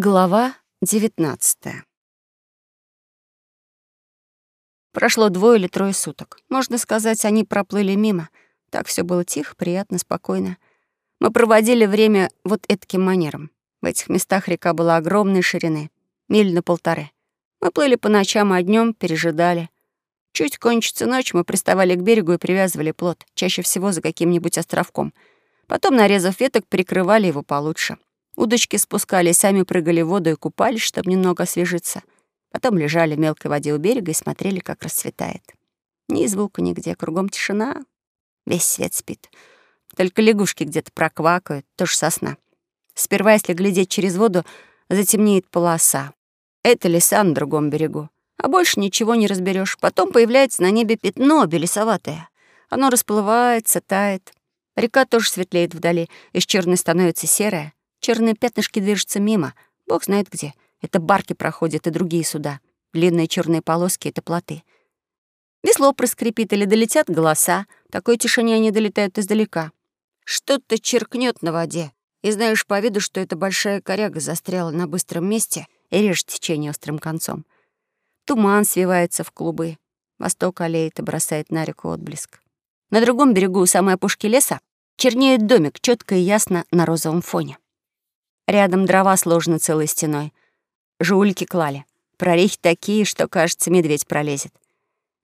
Глава 19 Прошло двое или трое суток. Можно сказать, они проплыли мимо. Так все было тихо, приятно, спокойно. Мы проводили время вот этаким манером. В этих местах река была огромной ширины, миль на полторы. Мы плыли по ночам, а днем пережидали. Чуть кончится ночь, мы приставали к берегу и привязывали плот, чаще всего за каким-нибудь островком. Потом, нарезав веток, прикрывали его получше. Удочки спускали, сами прыгали в воду и купались, чтобы немного освежиться. Потом лежали в мелкой воде у берега и смотрели, как расцветает. Ни звука нигде, кругом тишина. Весь свет спит. Только лягушки где-то проквакают, тоже сосна. Сперва, если глядеть через воду, затемнеет полоса. Это леса на другом берегу. А больше ничего не разберешь. Потом появляется на небе пятно белесоватое. Оно расплывается, тает. Река тоже светлеет вдали, из черной становится серая. Черные пятнышки движутся мимо. Бог знает где. Это барки проходят и другие суда. Длинные черные полоски — это плоты. Весло проскрипит или долетят голоса. В такой тишине они долетают издалека. Что-то черкнет на воде. И знаешь по виду, что эта большая коряга застряла на быстром месте и режет течение острым концом. Туман свивается в клубы. Восток олеет и бросает на реку отблеск. На другом берегу, у самой опушки леса, чернеет домик, четко и ясно на розовом фоне. Рядом дрова сложены целой стеной. Жульки клали. Прорехи такие, что, кажется, медведь пролезет.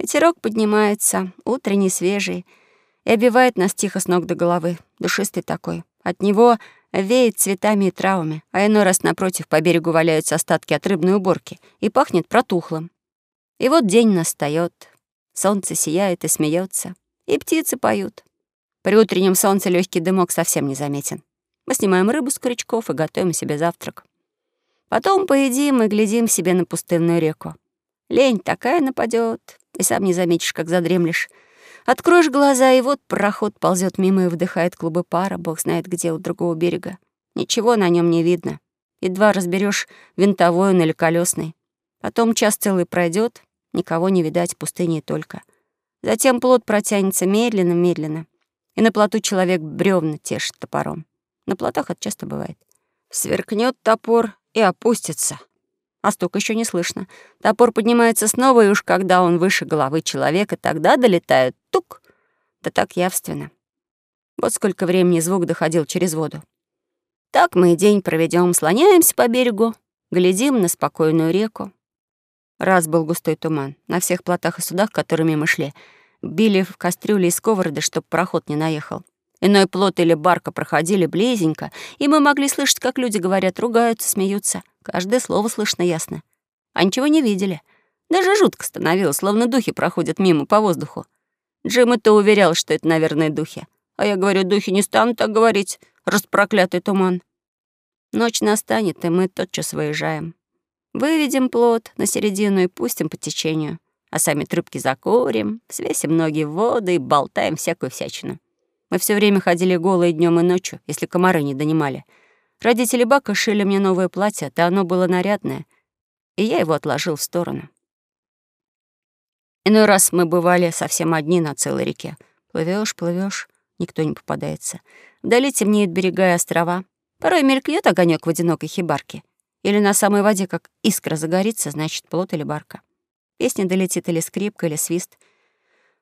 Ветерок поднимается, утренний, свежий, и обивает нас тихо с ног до головы, душистый такой. От него веет цветами и травами, а иной раз напротив по берегу валяются остатки от рыбной уборки и пахнет протухлым. И вот день настает, солнце сияет и смеется, и птицы поют. При утреннем солнце легкий дымок совсем не заметен. Мы снимаем рыбу с крючков и готовим себе завтрак. Потом поедим и глядим себе на пустынную реку. Лень такая нападет, и сам не заметишь, как задремлешь. Откроешь глаза, и вот пароход ползет мимо и вдыхает клубы пара, бог знает где, у другого берега. Ничего на нем не видно. Едва разберешь, винтовой он или колесный. Потом час целый пройдет, никого не видать, пустыни только. Затем плод протянется медленно-медленно, и на плоту человек бревна тешит топором. На плотах это часто бывает. Сверкнет топор и опустится. А стук еще не слышно. Топор поднимается снова, и уж когда он выше головы человека, тогда долетает тук. Да так явственно. Вот сколько времени звук доходил через воду. Так мы и день проведем, слоняемся по берегу, глядим на спокойную реку. Раз был густой туман. На всех плотах и судах, которыми мы шли, били в кастрюли и сковороды, чтоб проход не наехал. Иной плот или барка проходили близенько, и мы могли слышать, как люди говорят, ругаются, смеются. Каждое слово слышно ясно. А ничего не видели. Даже жутко становилось, словно духи проходят мимо по воздуху. Джим это уверял, что это, наверное, духи. А я говорю, духи не станут так говорить, распроклятый туман. Ночь настанет, и мы тотчас выезжаем. Выведем плот на середину и пустим по течению. А сами трубки закурим, свесим ноги в воду и болтаем всякую всячину. Мы все время ходили голые днем и ночью, если комары не донимали. Родители Бака шили мне новое платье, да оно было нарядное, и я его отложил в сторону. Иной раз мы бывали совсем одни на целой реке. Плывешь, плывешь, никто не попадается. Вдали темнеют берега и острова. Порой мелькнет огонек в одинокой хибарке. Или на самой воде, как искра загорится, значит, плот или барка. Песня долетит или скрипка, или свист.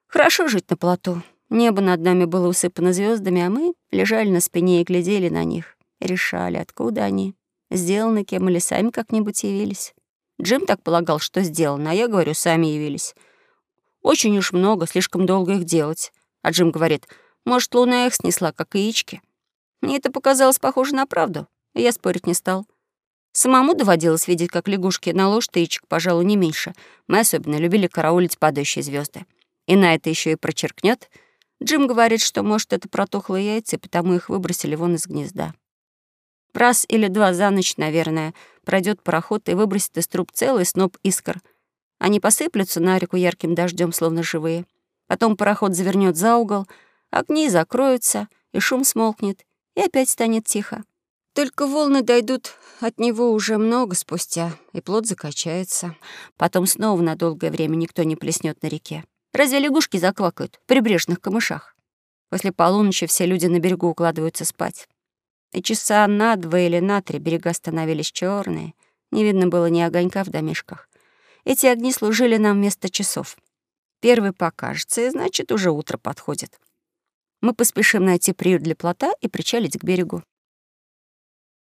Хорошо жить на плоту. Небо над нами было усыпано звездами, а мы лежали на спине и глядели на них. Решали, откуда они. Сделаны кем или сами как-нибудь явились. Джим так полагал, что сделано, а я говорю, сами явились. Очень уж много, слишком долго их делать. А Джим говорит, может, луна их снесла, как яички. Мне это показалось похоже на правду, и я спорить не стал. Самому доводилось видеть, как лягушки наложат яичек, пожалуй, не меньше. Мы особенно любили караулить падающие звезды. И на это еще и прочеркнет — Джим говорит, что, может, это протухлые яйца, потому их выбросили вон из гнезда. Раз или два за ночь, наверное, пройдет пароход и выбросит из труб целый сноп искр. Они посыплются на реку ярким дождем, словно живые. Потом пароход завернет за угол, огни закроются, и шум смолкнет, и опять станет тихо. Только волны дойдут от него уже много спустя, и плод закачается. Потом снова на долгое время никто не плеснет на реке. Разве лягушки заквакают в прибрежных камышах? После полуночи все люди на берегу укладываются спать. И часа на два или на три берега становились черные, не видно было ни огонька в домишках. Эти огни служили нам вместо часов. Первый покажется, и значит, уже утро подходит. Мы поспешим найти приют для плота и причалить к берегу.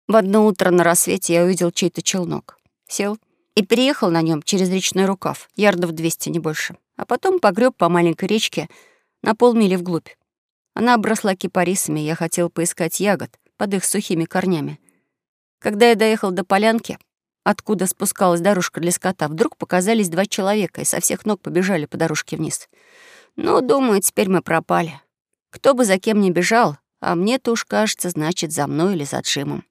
В одно утро на рассвете я увидел чей-то челнок. Сел и переехал на нем через речной рукав, ярдов 200, не больше. А потом погреб по маленькой речке на полмили вглубь. Она обросла кипарисами, я хотел поискать ягод под их сухими корнями. Когда я доехал до полянки, откуда спускалась дорожка для скота, вдруг показались два человека и со всех ног побежали по дорожке вниз. Ну, думаю, теперь мы пропали. Кто бы за кем ни бежал, а мне-то уж кажется, значит, за мной или за Джимом.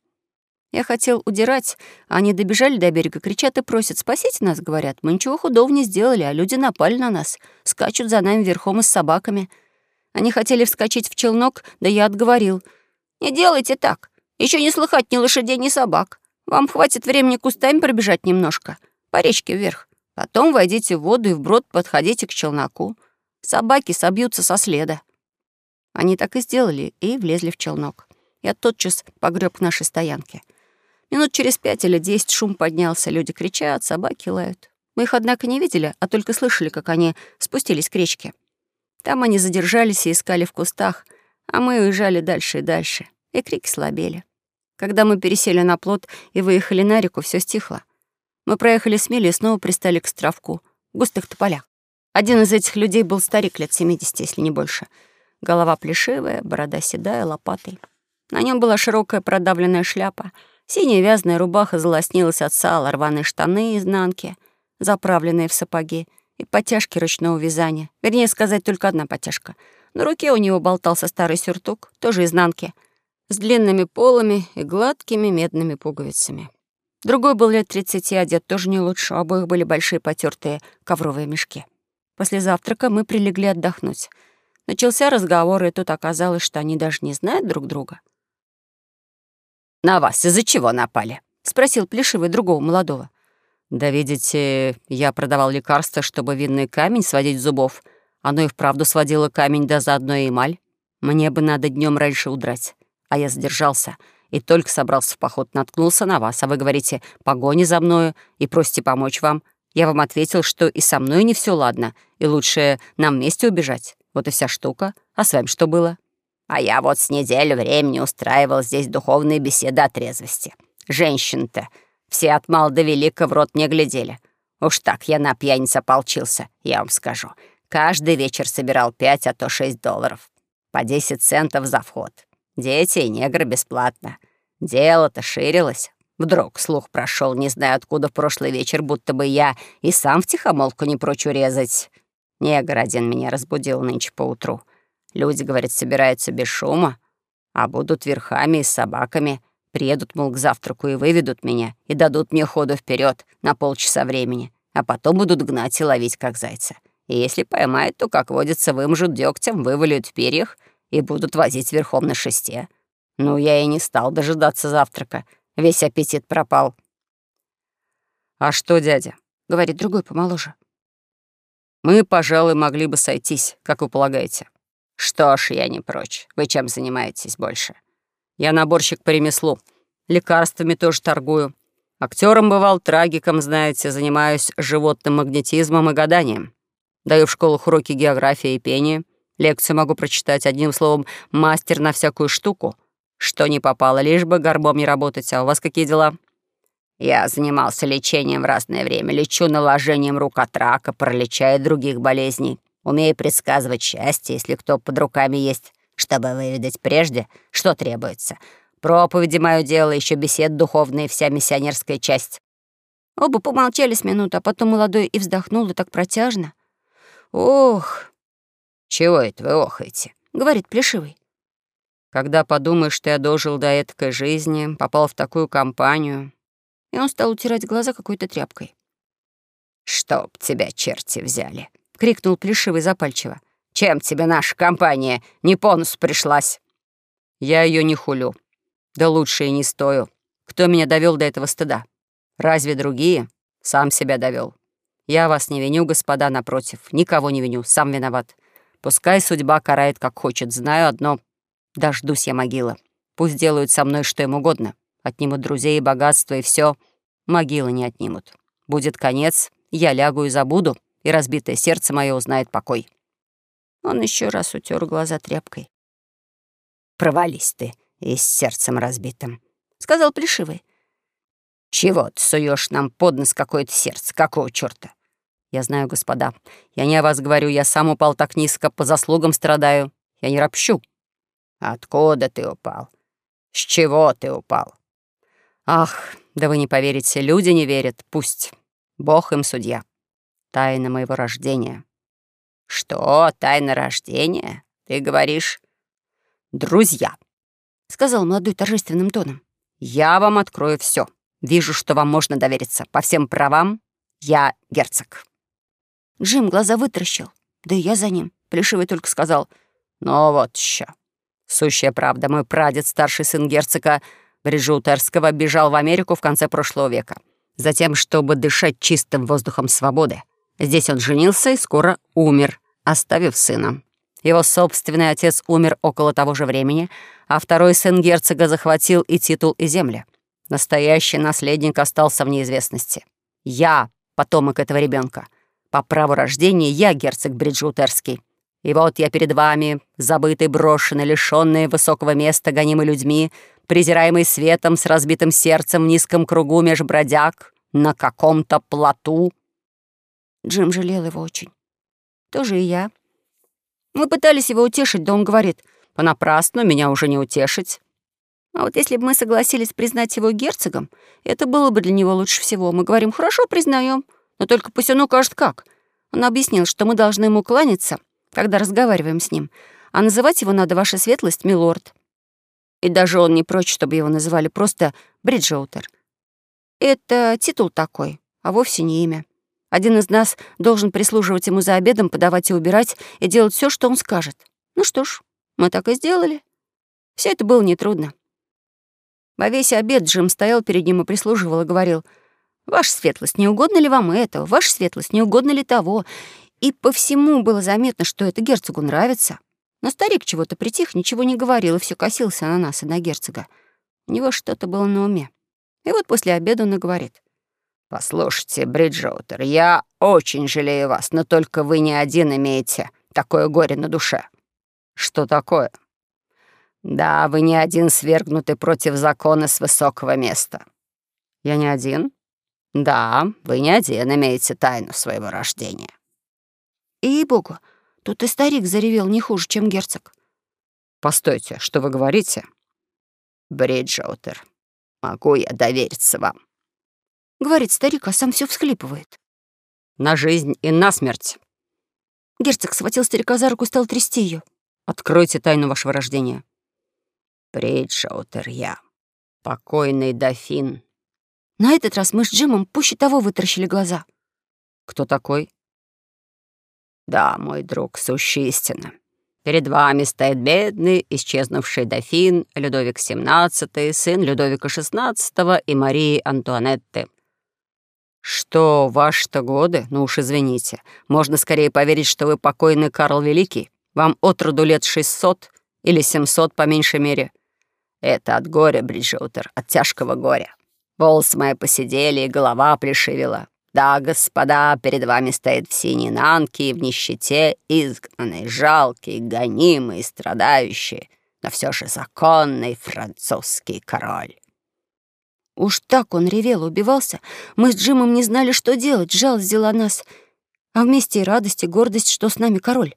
Я хотел удирать, а они добежали до берега, кричат и просят. «Спасите нас», — говорят. «Мы ничего худого не сделали, а люди напали на нас, скачут за нами верхом и с собаками». Они хотели вскочить в челнок, да я отговорил. «Не делайте так. Еще не слыхать ни лошадей, ни собак. Вам хватит времени кустами пробежать немножко, по речке вверх. Потом войдите в воду и вброд подходите к челноку. Собаки собьются со следа». Они так и сделали и влезли в челнок. Я тотчас погреб к нашей стоянке. Минут через пять или десять шум поднялся, люди кричат, собаки лают. Мы их, однако, не видели, а только слышали, как они спустились к речке. Там они задержались и искали в кустах, а мы уезжали дальше и дальше, и крики слабели. Когда мы пересели на плот и выехали на реку, все стихло. Мы проехали с мили и снова пристали к стравку, густых тополях. Один из этих людей был старик лет 70, если не больше. Голова плешивая, борода седая, лопатой. На нем была широкая продавленная шляпа — Синяя вязаная рубаха залоснилась от сала, рваные штаны изнанки, заправленные в сапоги, и потяжки ручного вязания. Вернее сказать, только одна потяжка. На руке у него болтался старый сюртук, тоже изнанки, с длинными полами и гладкими медными пуговицами. Другой был лет тридцати, одет тоже не лучше, у обоих были большие потертые ковровые мешки. После завтрака мы прилегли отдохнуть. Начался разговор, и тут оказалось, что они даже не знают друг друга — «На вас из-за чего напали?» — спросил Плешивый другого молодого. «Да видите, я продавал лекарства, чтобы винный камень сводить зубов. Оно и вправду сводило камень, да заодно и эмаль. Мне бы надо днем раньше удрать. А я задержался и только собрался в поход, наткнулся на вас. А вы говорите, погони за мною и просите помочь вам. Я вам ответил, что и со мной не все ладно, и лучше нам вместе убежать. Вот и вся штука. А с вами что было?» А я вот с неделю времени устраивал здесь духовные беседы о трезвости. Женщин-то все от мала до велика в рот не глядели. Уж так я на пьяница ополчился, я вам скажу. Каждый вечер собирал пять, а то шесть долларов. По десять центов за вход. Дети и негры бесплатно. Дело-то ширилось. Вдруг слух прошел, не знаю откуда в прошлый вечер, будто бы я и сам в тихомолку не прочь урезать. Негр один меня разбудил нынче поутру. Люди, говорят, собираются без шума, а будут верхами и собаками. Приедут, мол, к завтраку и выведут меня, и дадут мне ходу вперед на полчаса времени, а потом будут гнать и ловить, как зайца. И если поймают, то, как водится, вымжут дегтем, вывалят в перьях и будут возить верхом на шесте. Ну, я и не стал дожидаться завтрака. Весь аппетит пропал. «А что, дядя?» — говорит другой помоложе. «Мы, пожалуй, могли бы сойтись, как вы полагаете. «Что ж, я не прочь. Вы чем занимаетесь больше?» «Я наборщик по ремеслу. Лекарствами тоже торгую. Актером бывал, трагиком, знаете, занимаюсь животным магнетизмом и гаданием. Даю в школах уроки географии и пения. Лекцию могу прочитать, одним словом, мастер на всякую штуку. Что не попало, лишь бы горбом не работать. А у вас какие дела?» Я занимался лечением в разное время. Лечу наложением рук от рака, паралича и других болезней. Умею предсказывать счастье, если кто под руками есть, чтобы выведать прежде, что требуется. Проповеди — мое дело, еще бесед духовные, вся миссионерская часть». Оба помолчали с минуту, а потом молодой и вздохнул, и так протяжно. «Ох!» «Чего это вы охаете?» — говорит Плешивый. «Когда подумаешь, что я дожил до этой жизни, попал в такую компанию...» И он стал утирать глаза какой-то тряпкой. «Чтоб тебя черти взяли!» — крикнул Плешивый запальчиво. «Чем тебе наша компания не по носу пришлась?» «Я ее не хулю. Да лучше и не стою. Кто меня довел до этого стыда? Разве другие? Сам себя довел. Я вас не виню, господа, напротив. Никого не виню, сам виноват. Пускай судьба карает, как хочет. Знаю одно. Дождусь я могилы. Пусть делают со мной что им угодно. Отнимут друзей, богатство и все. Могилы не отнимут. Будет конец, я лягу и забуду, и разбитое сердце мое узнает покой. Он еще раз утер глаза тряпкой. «Провались ты и с сердцем разбитым», — сказал Плешивый. «Чего ты суешь нам под нос какое-то сердце? Какого чёрта?» «Я знаю, господа. Я не о вас говорю. Я сам упал так низко, по заслугам страдаю. Я не ропщу». «Откуда ты упал? С чего ты упал?» «Ах, да вы не поверите. Люди не верят. Пусть. Бог им судья. Тайна моего рождения». «Что? Тайна рождения? Ты говоришь?» «Друзья», — сказал молодой торжественным тоном. «Я вам открою все. Вижу, что вам можно довериться. По всем правам я герцог». Джим глаза вытращил. Да и я за ним. Плешивый только сказал. «Ну вот еще. Сущая правда, мой прадед, старший сын герцога Бриджутерского, бежал в Америку в конце прошлого века. Затем, чтобы дышать чистым воздухом свободы. Здесь он женился и скоро умер, оставив сына. Его собственный отец умер около того же времени, а второй сын герцога захватил и титул, и земли. Настоящий наследник остался в неизвестности. Я — потомок этого ребенка. По праву рождения я герцог Бриджутерский. И вот я перед вами, забытый, брошенный, лишённый высокого места, гонимый людьми, презираемый светом, с разбитым сердцем в низком кругу меж бродяг, на каком-то плоту. Джим жалел его очень. Тоже и я. Мы пытались его утешить, да он говорит, понапрасну меня уже не утешить. А вот если бы мы согласились признать его герцогом, это было бы для него лучше всего. Мы говорим, хорошо, признаем, но только пусть он укажет как. Он объяснил, что мы должны ему кланяться, когда разговариваем с ним, а называть его надо «Ваша светлость, милорд». И даже он не прочь, чтобы его называли просто Бриджоутер. Это титул такой, а вовсе не имя. Один из нас должен прислуживать ему за обедом, подавать и убирать, и делать все, что он скажет. Ну что ж, мы так и сделали. Все это было нетрудно. Во весь обед Джим стоял перед ним и прислуживал, и говорил, «Ваша светлость, не угодно ли вам этого? Ваша светлость, не угодно ли того?» И по всему было заметно, что это герцогу нравится. Но старик чего-то притих, ничего не говорил, и все косился на нас и на герцога. У него что-то было на уме. И вот после обеда он и говорит. «Послушайте, Бриджоутер, я очень жалею вас, но только вы не один имеете такое горе на душе». «Что такое?» Да, вы не один свергнутый против закона с высокого места. Я не один? Да, вы не один имеете тайну своего рождения. И богу, тут и старик заревел не хуже, чем герцог. Постойте, что вы говорите? Бриджоутер, могу я довериться вам? Говорит старик, а сам все всхлипывает. На жизнь и на смерть. Герцог схватил старика за руку и стал трясти ее. Откройте тайну вашего рождения. Бриджоутер я. Покойный дофин. На этот раз мы с Джимом пуще того вытаращили глаза. Кто такой? Да, мой друг, сущая истина. Перед вами стоит бедный, исчезнувший дофин Людовик XVII, сын Людовика XVI и Марии Антуанетты. Что, ваши-то годы? Ну уж извините. Можно скорее поверить, что вы покойный Карл Великий. Вам от роду лет 600 или 700 по меньшей мере. Это от горя, Бриджоутер, от тяжкого горя. Волосы мои посидели, и голова плешивела. Да, господа, перед вами стоит в синей нанке, в нищете, изгнанный, жалкий, гонимый, страдающий, но все же законный французский король. Уж так он ревел, убивался. Мы с Джимом не знали, что делать, жалость взяла нас. А вместе и радость, и гордость, что с нами король.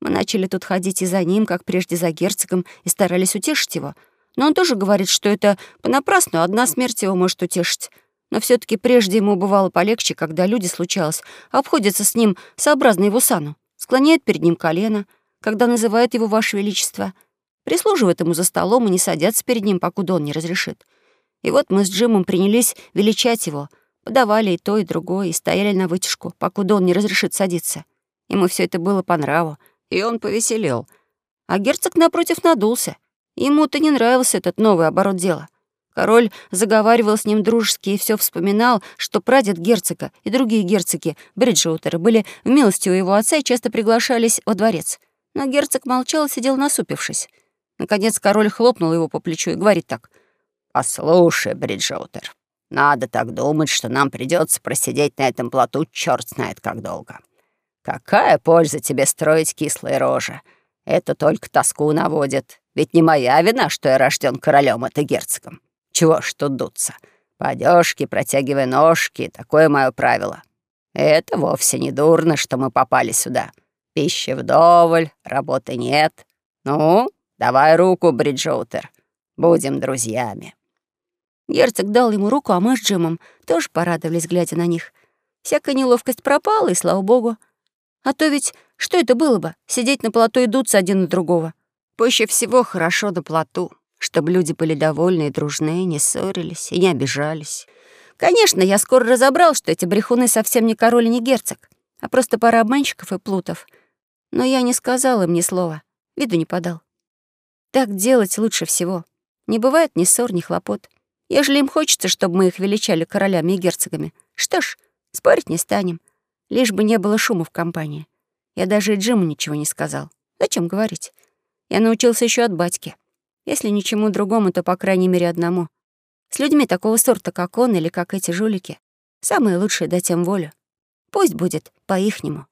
Мы начали тут ходить и за ним, как прежде за герцогом, и старались утешить его — но он тоже говорит, что это понапрасну, одна смерть его может утешить. Но все таки прежде ему бывало полегче, когда люди, случалось, обходятся с ним сообразно его сану, склоняют перед ним колено, когда называют его «Ваше Величество», прислуживают ему за столом и не садятся перед ним, покуда он не разрешит. И вот мы с Джимом принялись величать его, подавали и то, и другое, и стояли на вытяжку, покуда он не разрешит садиться. Ему все это было по нраву, и он повеселел. А герцог, напротив, надулся. Ему-то не нравился этот новый оборот дела. Король заговаривал с ним дружески и все вспоминал, что прадед герцога и другие герцоги Бриджоутера были в милости у его отца и часто приглашались во дворец. Но герцог молчал и сидел насупившись. Наконец король хлопнул его по плечу и говорит так. «Послушай, Бриджоутер, надо так думать, что нам придется просидеть на этом плоту черт знает как долго. Какая польза тебе строить кислые рожи? Это только тоску наводит. Ведь не моя вина, что я рожден королем, это герцогом. Чего ж тут дуться? По одежке, протягивай ножки, такое мое правило. Это вовсе не дурно, что мы попали сюда. Пищи вдоволь, работы нет. Ну, давай руку, Бриджоутер. Будем друзьями». Герцог дал ему руку, а мы с Джимом тоже порадовались, глядя на них. Всякая неловкость пропала, и слава богу. А то ведь что это было бы, сидеть на плоту и дуться один на другого? Проще всего хорошо на плоту, чтобы люди были довольны и дружны, не ссорились и не обижались. Конечно, я скоро разобрал, что эти брехуны совсем не король и не герцог, а просто пара обманщиков и плутов. Но я не сказал им ни слова, виду не подал. Так делать лучше всего. Не бывает ни ссор, ни хлопот. Ежели им хочется, чтобы мы их величали королями и герцогами, что ж, спорить не станем. Лишь бы не было шума в компании. Я даже и Джиму ничего не сказал. Зачем говорить? Я научился еще от батьки. Если ничему другому, то, по крайней мере, одному. С людьми такого сорта, как он или как эти жулики, самое лучшее дать им волю. Пусть будет по-ихнему.